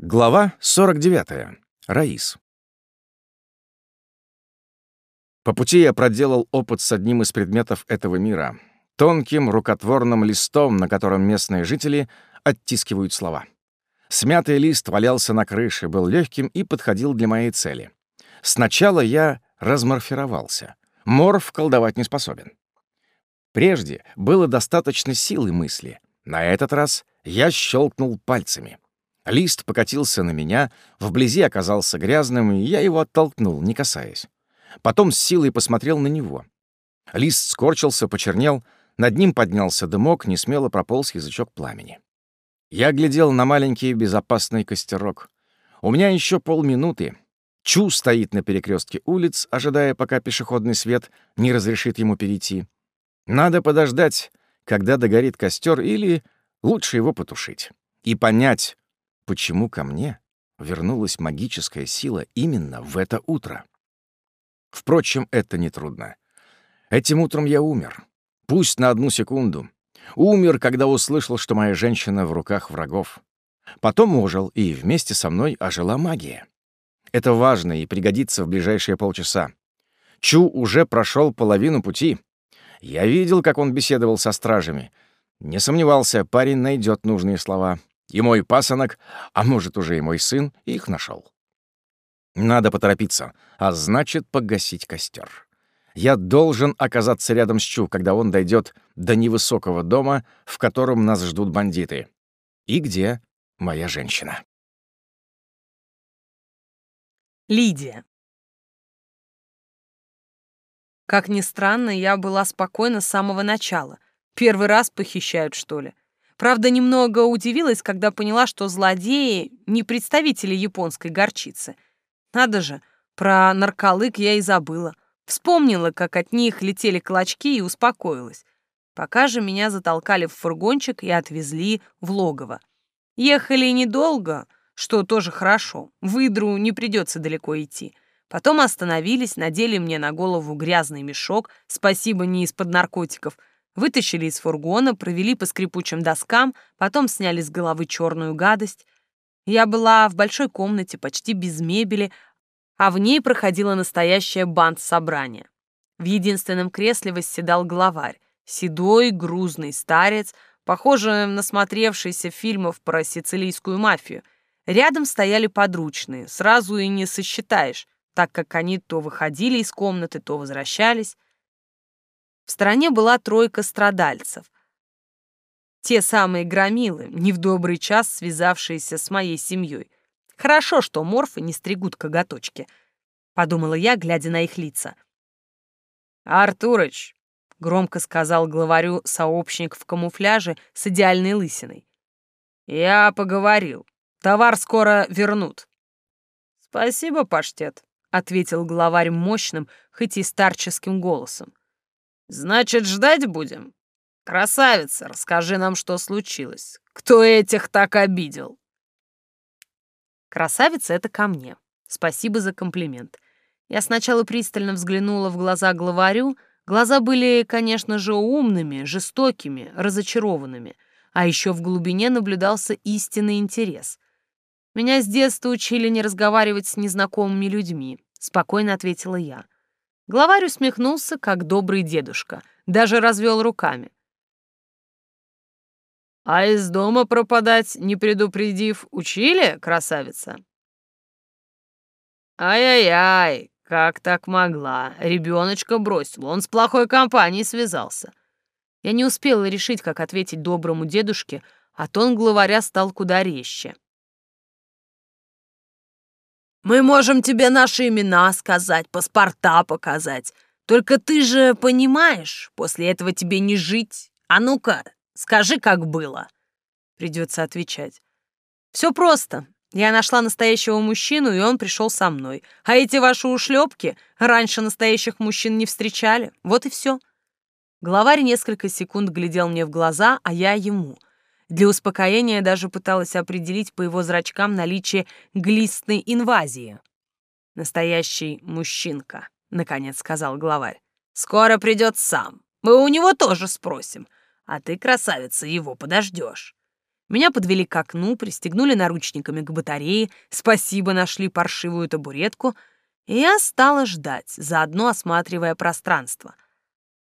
Глава 49. Раис. По пути я проделал опыт с одним из предметов этого мира — тонким рукотворным листом, на котором местные жители оттискивают слова. Смятый лист валялся на крыше, был легким и подходил для моей цели. Сначала я разморфировался. Морф колдовать не способен. Прежде было достаточно силы мысли. На этот раз я щелкнул пальцами — Лист покатился на меня, вблизи оказался грязным, и я его оттолкнул, не касаясь. Потом с силой посмотрел на него. Лист скорчился, почернел, над ним поднялся дымок, несмело прополз язычок пламени. Я глядел на маленький безопасный костерок. У меня еще полминуты. Чу стоит на перекрестке улиц, ожидая, пока пешеходный свет не разрешит ему перейти. Надо подождать, когда догорит костер, или лучше его потушить. И понять, почему ко мне вернулась магическая сила именно в это утро. Впрочем, это нетрудно. Этим утром я умер. Пусть на одну секунду. Умер, когда услышал, что моя женщина в руках врагов. Потом ожил, и вместе со мной ожила магия. Это важно и пригодится в ближайшие полчаса. Чу уже прошел половину пути. Я видел, как он беседовал со стражами. Не сомневался, парень найдет нужные слова. И мой пасынок, а может, уже и мой сын, их нашел. Надо поторопиться, а значит, погасить костер. Я должен оказаться рядом с Чу, когда он дойдет до невысокого дома, в котором нас ждут бандиты. И где моя женщина? Лидия. Как ни странно, я была спокойна с самого начала. Первый раз похищают, что ли? Правда, немного удивилась, когда поняла, что злодеи — не представители японской горчицы. Надо же, про нарколык я и забыла. Вспомнила, как от них летели клочки и успокоилась. Пока же меня затолкали в фургончик и отвезли в логово. Ехали недолго, что тоже хорошо. В Идру не придется далеко идти. Потом остановились, надели мне на голову грязный мешок, спасибо не из-под наркотиков — Вытащили из фургона, провели по скрипучим доскам, потом сняли с головы черную гадость. Я была в большой комнате, почти без мебели, а в ней проходило настоящее банд-собрание. В единственном кресле восседал главарь, седой, грузный старец, похожий на смотревшийся фильмов про сицилийскую мафию. Рядом стояли подручные, сразу и не сосчитаешь, так как они то выходили из комнаты, то возвращались. В стороне была тройка страдальцев. Те самые громилы, не в добрый час связавшиеся с моей семьей. Хорошо, что морфы не стригут коготочки, подумала я, глядя на их лица. «Артурыч», — громко сказал главарю сообщник в камуфляже с идеальной лысиной. «Я поговорил. Товар скоро вернут». «Спасибо, паштет», — ответил главарь мощным, хоть и старческим голосом. Значит, ждать будем? Красавица, расскажи нам, что случилось. Кто этих так обидел? Красавица — это ко мне. Спасибо за комплимент. Я сначала пристально взглянула в глаза главарю. Глаза были, конечно же, умными, жестокими, разочарованными. А еще в глубине наблюдался истинный интерес. Меня с детства учили не разговаривать с незнакомыми людьми. Спокойно ответила я. — Главарь усмехнулся, как добрый дедушка, даже развел руками. «А из дома пропадать, не предупредив, учили, красавица?» «Ай-яй-яй, как так могла? Ребеночка бросил, он с плохой компанией связался». Я не успела решить, как ответить доброму дедушке, а тон главаря стал куда резче. Мы можем тебе наши имена сказать, паспорта показать. Только ты же понимаешь, после этого тебе не жить. А ну-ка, скажи, как было. Придется отвечать. Все просто. Я нашла настоящего мужчину, и он пришел со мной. А эти ваши ушлепки раньше настоящих мужчин не встречали. Вот и все. Главарь несколько секунд глядел мне в глаза, а я ему — для успокоения даже пыталась определить по его зрачкам наличие глистной инвазии. «Настоящий мужчинка», — наконец сказал главарь. «Скоро придет сам. Мы у него тоже спросим. А ты, красавица, его подождешь. Меня подвели к окну, пристегнули наручниками к батарее, спасибо, нашли паршивую табуретку, и я стала ждать, заодно осматривая пространство.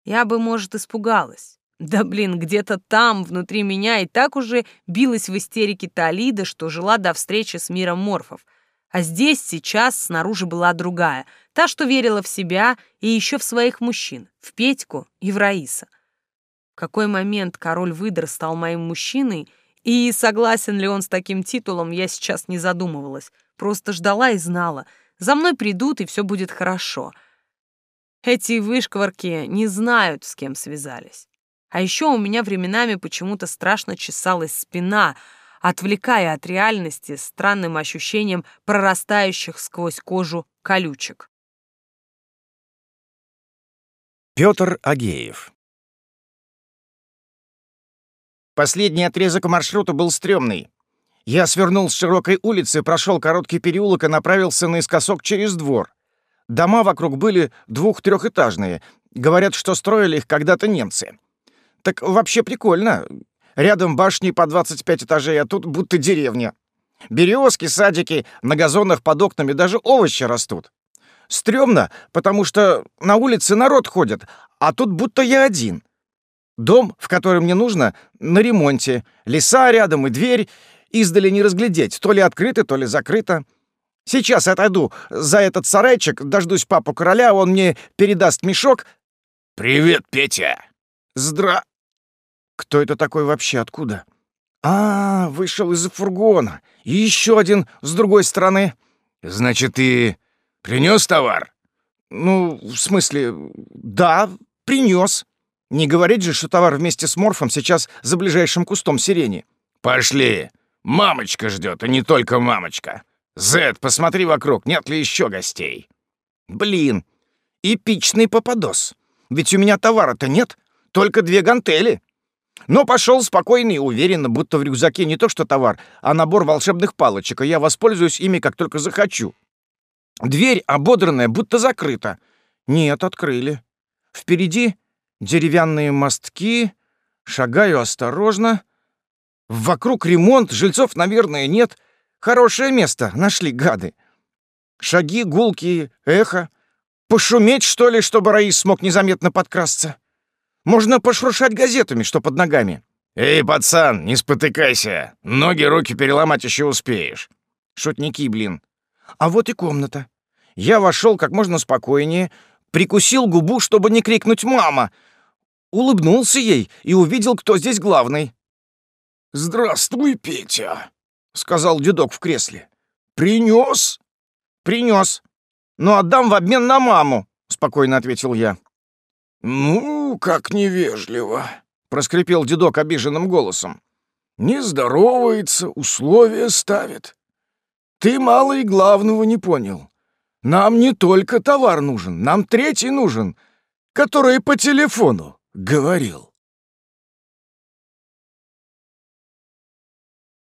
Я бы, может, испугалась. Да блин, где-то там, внутри меня, и так уже билась в истерике Талида, что жила до встречи с миром морфов. А здесь, сейчас, снаружи была другая, та, что верила в себя и еще в своих мужчин, в Петьку и в Раиса. В какой момент король выдр стал моим мужчиной — и согласен ли он с таким титулом, я сейчас не задумывалась. Просто ждала и знала. За мной придут, и все будет хорошо. Эти вышкварки не знают, с кем связались. А еще у меня временами почему-то страшно чесалась спина, отвлекая от реальности странным ощущением прорастающих сквозь кожу колючек. Петр Агеев Последний отрезок маршрута был стрёмный. Я свернул с широкой улицы, прошел короткий переулок и направился наискосок через двор. Дома вокруг были двух-трехэтажные. Говорят, что строили их когда-то немцы. Так вообще прикольно. Рядом башни по 25 этажей, а тут будто деревня. Березки, садики, на газонах под окнами даже овощи растут. Стрёмно, потому что на улице народ ходит, а тут будто я один. Дом, в который мне нужно, на ремонте. Леса рядом и дверь. Издали не разглядеть, то ли открыто, то ли закрыто. Сейчас отойду за этот сарайчик, дождусь папу короля, он мне передаст мешок. «Привет, Петя!» «Здра...» Кто это такой вообще, откуда? А, вышел из фургона. И еще один с другой стороны. «Значит, ты принес товар?» «Ну, в смысле, да, принес. Не говорить же, что товар вместе с морфом сейчас за ближайшим кустом сирени. Пошли. Мамочка ждет, и не только мамочка. Зет, посмотри вокруг, нет ли еще гостей. Блин, эпичный попадос. Ведь у меня товара-то нет, только две гантели. Но пошел спокойно и уверенно, будто в рюкзаке не то что товар, а набор волшебных палочек, и я воспользуюсь ими, как только захочу. Дверь ободранная, будто закрыта. Нет, открыли. Впереди деревянные мостки, шагаю осторожно. Вокруг ремонт, жильцов, наверное, нет. Хорошее место, нашли гады. Шаги гулкие, эхо. Пошуметь, что ли, чтобы Раис смог незаметно подкрасться? Можно пошуршать газетами, что под ногами. «Эй, пацан, не спотыкайся. Ноги, руки переломать еще успеешь». Шутники, блин. А вот и комната. Я вошел как можно спокойнее, прикусил губу, чтобы не крикнуть «мама», улыбнулся ей и увидел, кто здесь главный. «Здравствуй, Петя», — сказал дедок в кресле. «Принес?» «Принес. Но отдам в обмен на маму», — спокойно ответил я. «Ну, как невежливо», — проскрипел дедок обиженным голосом. «Не здоровается, условия ставит. Ты мало и главного не понял. Нам не только товар нужен, нам третий нужен, который по телефону говорил.